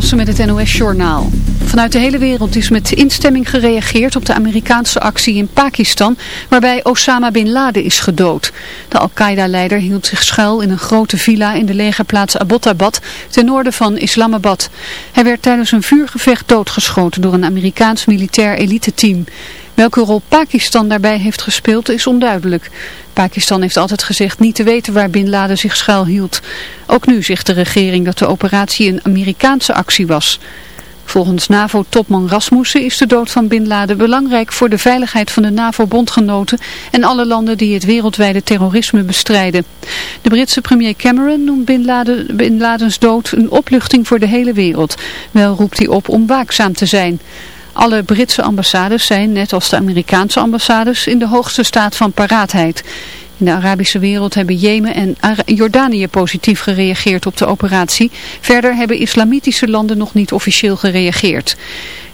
Met het NOS-journaal. Vanuit de hele wereld is met instemming gereageerd op de Amerikaanse actie in Pakistan, waarbij Osama Bin Laden is gedood. De Al-Qaeda-leider hield zich schuil in een grote villa in de legerplaats Abbottabad, ten noorden van Islamabad. Hij werd tijdens een vuurgevecht doodgeschoten door een Amerikaans militair eliteteam. Welke rol Pakistan daarbij heeft gespeeld is onduidelijk. Pakistan heeft altijd gezegd niet te weten waar Bin Laden zich schuilhield. Ook nu zegt de regering dat de operatie een Amerikaanse actie was. Volgens NAVO-topman Rasmussen is de dood van Bin Laden belangrijk voor de veiligheid van de NAVO-bondgenoten en alle landen die het wereldwijde terrorisme bestrijden. De Britse premier Cameron noemt Bin, Bin Ladens dood een opluchting voor de hele wereld. Wel roept hij op om waakzaam te zijn. Alle Britse ambassades zijn, net als de Amerikaanse ambassades, in de hoogste staat van paraatheid. In de Arabische wereld hebben Jemen en Jordanië positief gereageerd op de operatie. Verder hebben islamitische landen nog niet officieel gereageerd.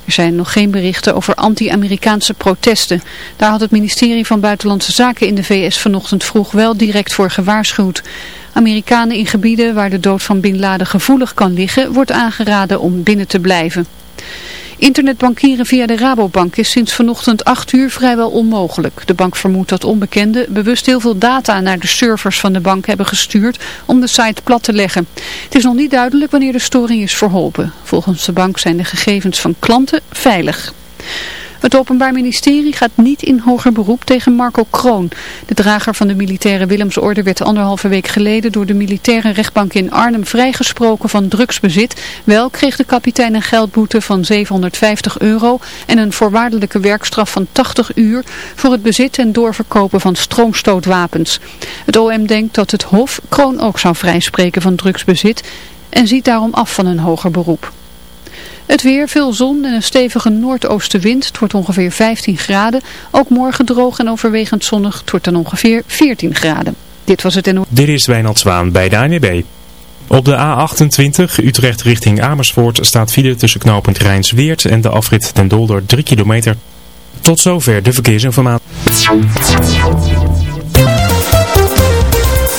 Er zijn nog geen berichten over anti-Amerikaanse protesten. Daar had het ministerie van Buitenlandse Zaken in de VS vanochtend vroeg wel direct voor gewaarschuwd. Amerikanen in gebieden waar de dood van Bin Laden gevoelig kan liggen, wordt aangeraden om binnen te blijven. Internetbankieren via de Rabobank is sinds vanochtend 8 uur vrijwel onmogelijk. De bank vermoedt dat onbekenden bewust heel veel data naar de servers van de bank hebben gestuurd om de site plat te leggen. Het is nog niet duidelijk wanneer de storing is verholpen. Volgens de bank zijn de gegevens van klanten veilig. Het Openbaar Ministerie gaat niet in hoger beroep tegen Marco Kroon. De drager van de militaire Willemsorde werd anderhalve week geleden door de militaire rechtbank in Arnhem vrijgesproken van drugsbezit. Wel kreeg de kapitein een geldboete van 750 euro en een voorwaardelijke werkstraf van 80 uur voor het bezit en doorverkopen van stroomstootwapens. Het OM denkt dat het Hof Kroon ook zou vrijspreken van drugsbezit en ziet daarom af van een hoger beroep. Het weer, veel zon en een stevige noordoostenwind. Het wordt ongeveer 15 graden. Ook morgen droog en overwegend zonnig. Het wordt dan ongeveer 14 graden. Dit was het en... Dit is Wijnald Zwaan bij de ANB. Op de A28 Utrecht richting Amersfoort staat file tussen knooppunt Rijnsweert en de afrit ten Dolder 3 kilometer. Tot zover de verkeersinformatie.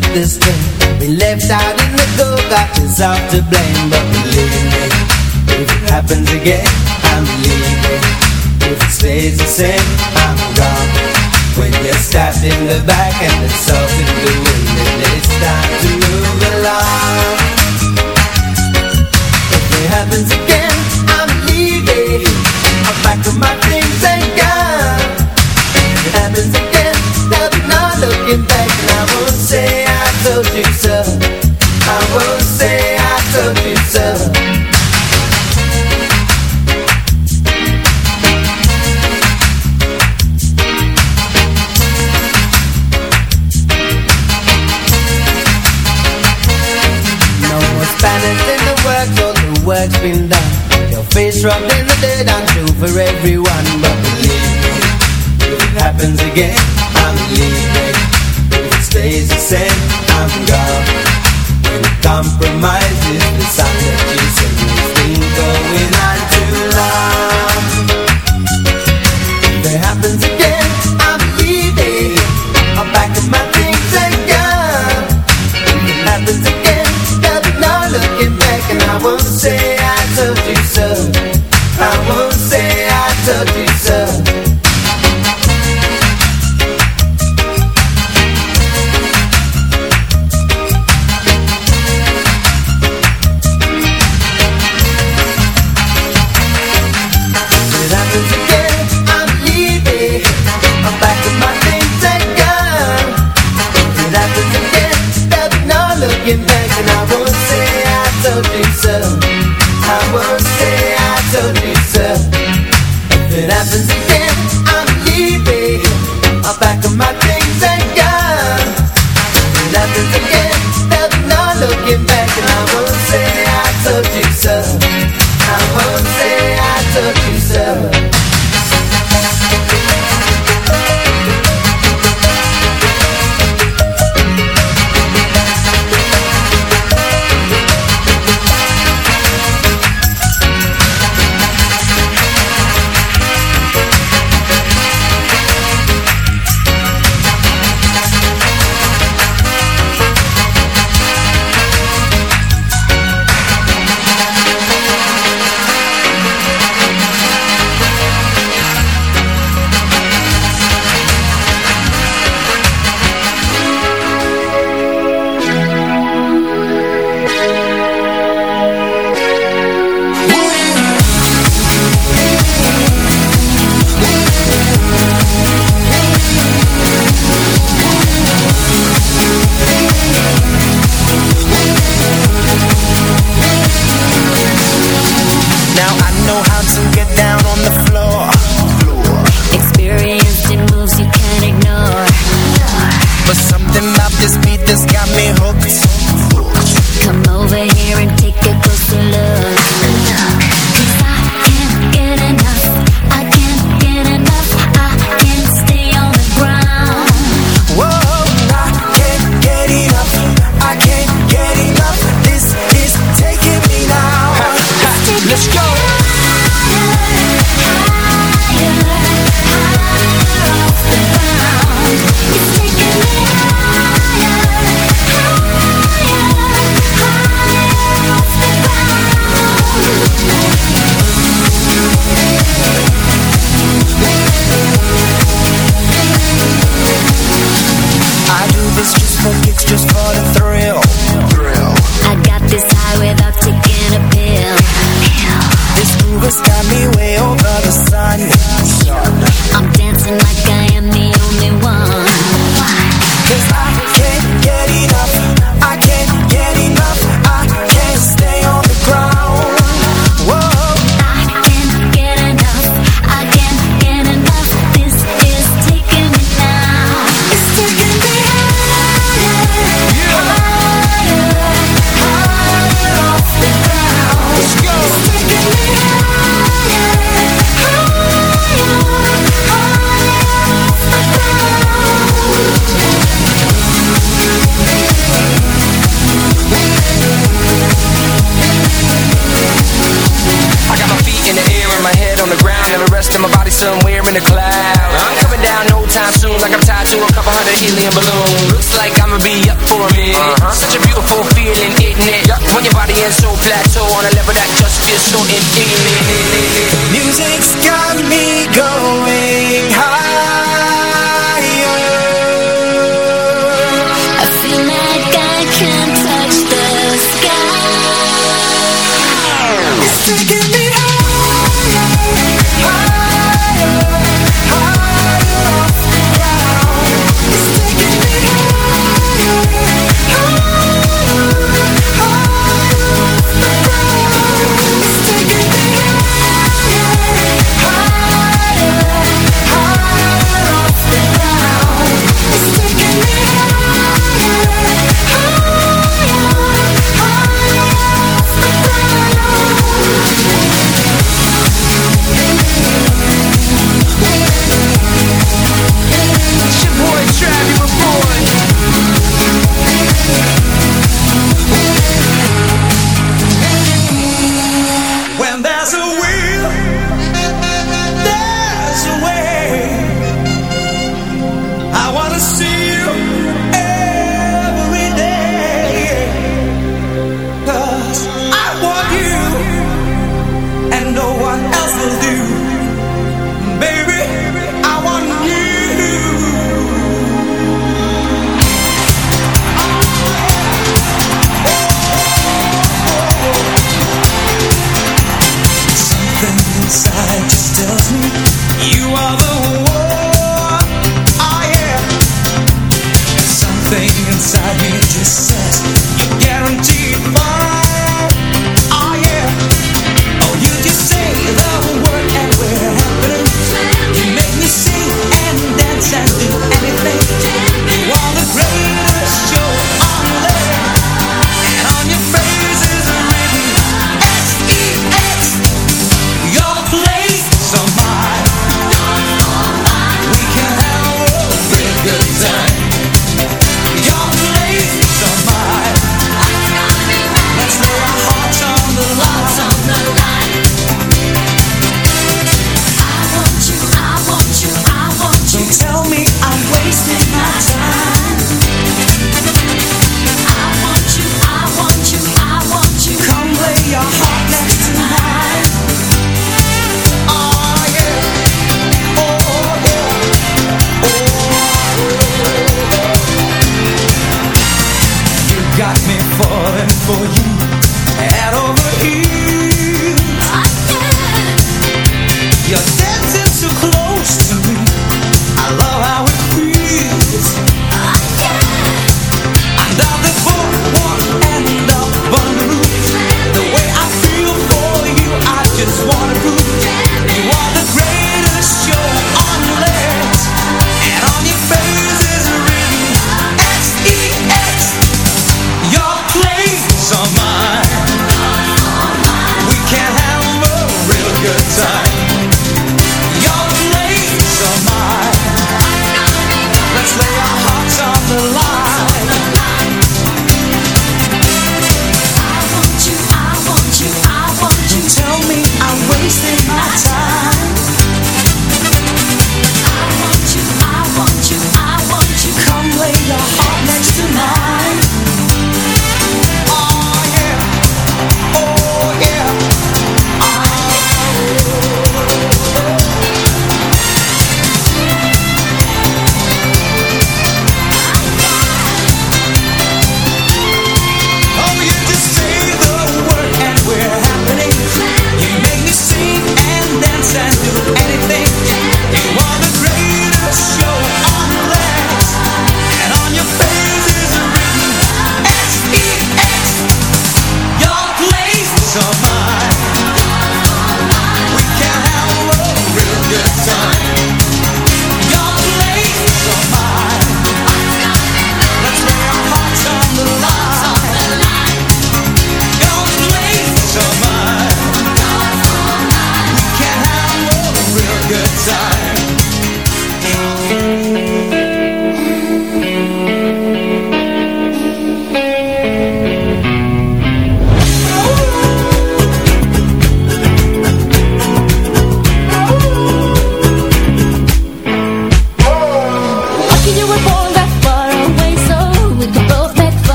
Took this thing. We left out in the cold, got yourself to blame But believe me, if it happens again, I'm leaving. If it stays the same, I'm gone. When you're stabbed in the back and it's all in the wind Then it's time to move along. If it happens again, I'm leaving. I'm back to my things and gone If it happens again, there'll be no looking back 내게 to get down on the so it Music's got me going.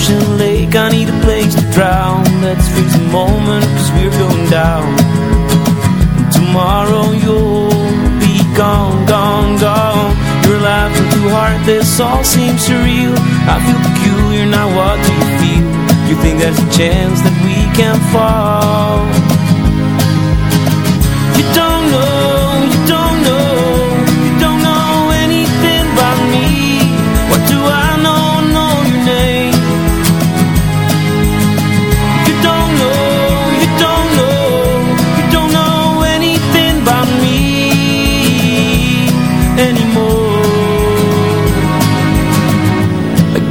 ocean lake, I need a place to drown. Let's freeze the moment, cause we're going down. Tomorrow you'll be gone, gone, gone. You're laughing too hard, this all seems surreal. I feel peculiar, now what do you feel? You think there's a chance that we can fall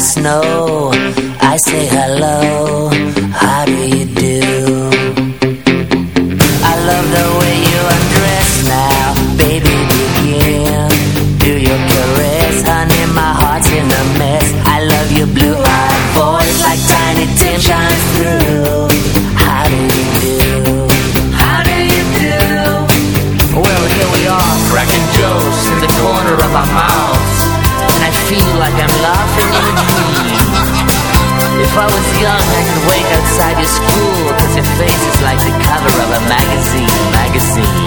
snow I say hello, how do you do? outside your school Cause your face is like the cover of a magazine, magazine.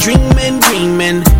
Dreaming, dreaming.